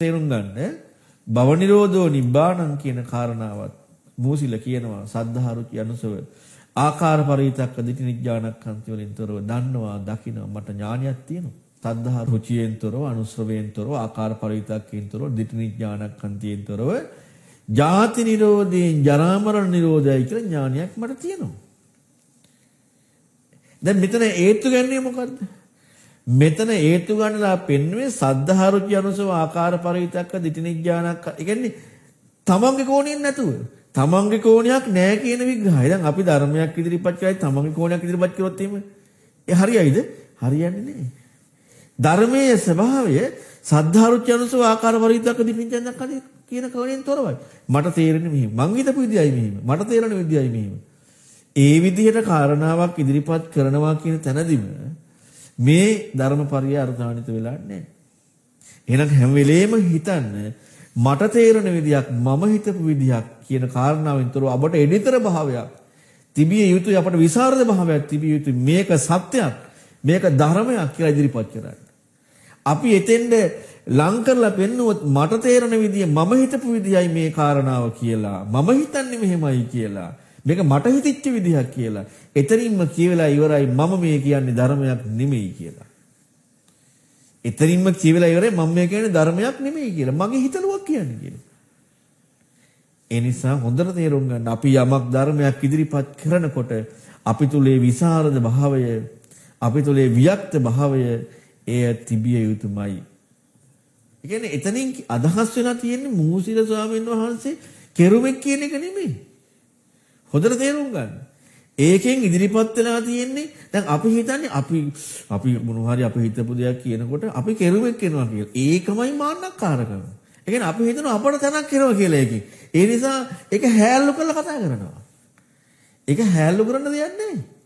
තේරුම් ගන්න භව නිරෝධෝ නිබ්බාණං කියන කාරණාවත් මූසිල කියනවා සද්ධා රුචි අනුසව ආකාර පරිවිතක්ක දිටි නිඥානක්ඛන්ති වලින් තොරව දන්නවා දකිනවා මට ඥානයක් තියෙනවා. සද්ධා රුචියෙන් තොරව අනුශ්‍රවයෙන් තොරව ආකාර පරිවිතක්කයෙන් තොරව දිටි නිඥානක්ඛන්තියෙන් තොරව ජාති නිරෝධයෙන් ජරා මරණ නිරෝධයයි කියලා ඥානයක් මට තියෙනවා. දැන් මෙතන හේතු ගන්නේ මොකද්ද? මෙතන හේතු ගන්නලා පෙන්වුවේ සද්ධාරුචි අනුසව ආකාර පරිවිතක්ක දිටිනිඥානක් ඒ කියන්නේ තමන්ගේ කෝණයෙන් නැතුව තමන්ගේ කෝණයක් නැහැ කියන විග්‍රහය. දැන් අපි ධර්මයක් ඉදිරිපත් කරයි තමන්ගේ කෝණයක් ඉදිරිපත් කරොත් එහෙම ඒ හරියයිද? හරියන්නේ නැහැ. ධර්මයේ ස්වභාවය සද්ධාරුචි අනුසව ආකාර පරිවිතක්ක දිටිනිඥානක් කියන කෝණයෙන් තොරවයි. මට තේරෙන්නේ මෙහෙම. මං හිතපු විදියයි මෙහෙම. මට තේරෙන විදියයි මෙහෙම. ඒ විදිහට කාරණාවක් ඉදිරිපත් කරනවා කියන තැනදීම මේ ධර්මපරිය අර්ථාන්විත වෙලා නැහැ. එහෙනම් හැම වෙලේම හිතන්න මට තේරෙන විදියක් මම හිතපු විදියක් කියන කාරණාවෙන්තරව අපට එඩිතර භාවයක් තිබිය යුතුයි අපට විසරද භාවයක් තිබිය යුතුයි මේක සත්‍යයක් මේක ධර්මයක් කියලා ඉදිරිපත් කරන්න. අපි එතෙන්ද ලං කරලා පෙන්නුවොත් මට තේරෙන විදිය මම හිතපු විදියයි මේ කාරණාව කියලා මම හිතන්නේ මෙහෙමයි කියලා මේක මට හිතෙච්ච විදිහක් කියලා. එතනින්ම කියවලා ඉවරයි මම මේ කියන්නේ ධර්මයක් නෙමෙයි කියලා. එතනින්ම කියවලා ඉවරයි මම මේ කියන්නේ ධර්මයක් නෙමෙයි කියලා. මගේ හිතලුවක් කියන්නේ කියලා. ඒ නිසා හොඳට තේරුම් ගන්න අපි යමක් ධර්මයක් ඉදිරිපත් කරනකොට අපි තුලේ විසරද භාවය අපි තුලේ වික්ත භාවය එය තිබිය යුතුමයි. ඒ කියන්නේ එතනින් අදහස් වෙලා තියෙන්නේ මූසිල ස්වාමීන් වහන්සේ කෙරුමෙක් කියන එක නෙමෙයි. හොඳට තේරුම් ගන්න. ඒකෙන් ඉදිරිපත් වෙලා තියෙන්නේ දැන් අපි හිතන්නේ අපි අපි මොනවා හරි අපි හිතපු දෙයක් කියනකොට අපි කෙරුවෙක් වෙනවා කියලා. ඒකමයි මාන්නක්කාරකම. ඒ කියන්නේ අපි හිතනවා අපට තැනක් කරනවා කියලා ඒකෙන්. ඒ නිසා ඒක හැල්ලු කරලා කතා කරනවා. ඒක හැල්ලු කරන්න දෙයක් නැහැ.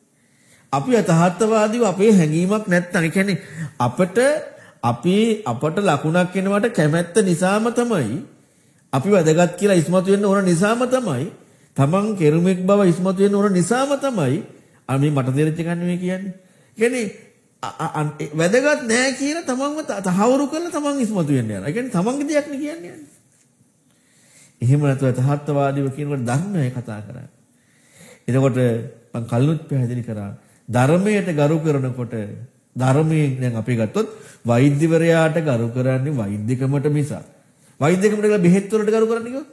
අපි අතහත්වාදීව අපේ හැඟීමක් නැත්තම් ඒ කියන්නේ අපට අපි අපට ලකුණක් එනවට කැමැත්ත නිසාම තමයි අපි වැදගත් කියලා ඉස්මතු වෙන්න ඕන නිසාම තමයි තමන් කෙරුමෙක් බව ඉස්මතු වෙන්න ඕන නිසාම තමයි අර මේ මට තේරෙච්ච ගන්න මේ කියන්නේ. කියන්නේ වැදගත් නැහැ කියලා තමන්ව තහවුරු කරලා තමන් ඉස්මතු වෙන්න යනවා. ඒ කියන්නේ තමන්ගේ දෙයක් නේ කියන්නේ. එහෙම නැතුව තහත්වාදීව කියනකොට ධර්මයයි කතා කරන්නේ. එතකොට මම කලිනුත් පැහැදිලි කරා ධර්මයට ගරු කරනකොට ධර්මයෙන් දැන් අපි ගත්තොත් වෛද්‍යවරයාට ගරු කරන්නේ වෛද්‍යකමට මිසක් වෛද්‍යකමට කියලා බෙහෙත් වලට ගරු කරන්නේ කිව්වොත්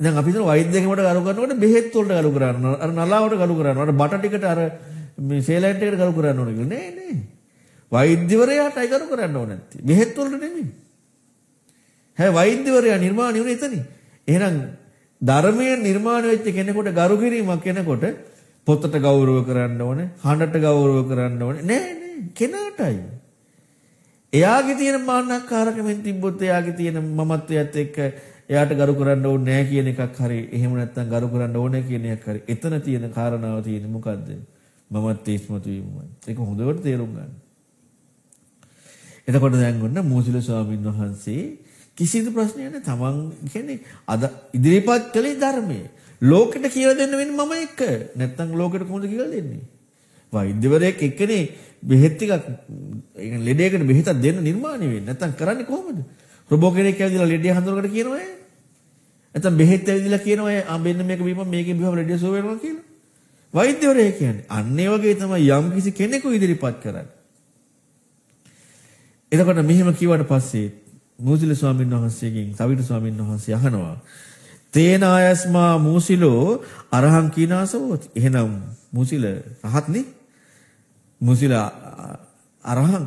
දැන් අපි හිතන වෛද්‍යකමට කරු කරනකොට බෙහෙත් වලට කරු කරනවා. අර නලාවට කරු කරනවා. අර බට ටිකට අර මේ සේලයින්ට් එකට කරු කරන්න ඕනේ කියලා. නෑ නෑ. වෛද්‍යවරයාටයි කරු කරන්න ඕනේ නැත්තේ. බෙහෙත් වලට නෙමෙයි. හැබැයි වෛද්‍යවරයා නිර්මාණය වුණේ එතනින්. එහෙනම් ධර්මයෙන් නිර්මාණය වෙච්ච කෙනෙකුට ගරු කිරීමක් කෙනෙකුට පොතට ගෞරව කරන්න ඕනේ, හඬට ගෞරව කරන්න ඕනේ. නෑ නෑ කෙනාටයි. එයාගේ තියෙන මාන්නක්කාරකමෙන් තිබ්බොත් එයාගේ තියෙන මමත්වයත් එක්ක එයාට ගරු කරන්න ඕනේ නැහැ කියන එකක් හරි එහෙම නැත්නම් ගරු කරන්න ඕනේ කියන එකක් හරි. එතන තියෙන කාරණාව තියෙන්නේ මොකද්ද? මමත් ඒස්මතු වීමයි ඒක හොඳට තේරුම් ගන්න. එතකොට දැන් ඔන්න මෝසිල ස්වාමීන් වහන්සේ කිසිදු ප්‍රශ්නයක් නැහැ. තමන් කියන්නේ අද ඉදිරිපත් කළේ ධර්මයේ. ලෝකෙට කියලා දෙන්න වෙන්නේ මම එක්ක. නැත්නම් ලෝකෙට කොහොමද කියලා දෙන්නේ? වෛද්‍යවරයෙක් එක්කනේ බෙහෙත් ටිකක් ලෙඩේකට බෙහෙතක් දෙන්න නිර්මාණය වෙන්නේ. නැත්නම් කරන්නේ කොහොමද? රොබෝ කෙනෙක් ඇවිදලා ලෙඩේ හඳුනකට කියනවා නැත්නම් බෙහෙත් ඇවිදලා කියනවා ආ මෙන්න මේක බීපම් මේකෙන් බීපම් ලෙඩේ සුව වෙනවා කියලා. වෛද්‍යවරයෙක් කියන්නේ අන්න ඒ වගේ තමයි යම් කිසි කෙනෙකු ඉදිරිපත් කරන්නේ. එතකොට මෙහෙම කිව්වට පස්සේ මූසිල ස්වාමීන් වහන්සේගෙන් සවිතු ස්වාමීන් වහන්සේ අහනවා තේන ආයස්මා මූසිලෝ අරහං කීනාසවෝති. එහෙනම් මූසිල රහත්නේ? මූසිල අරහං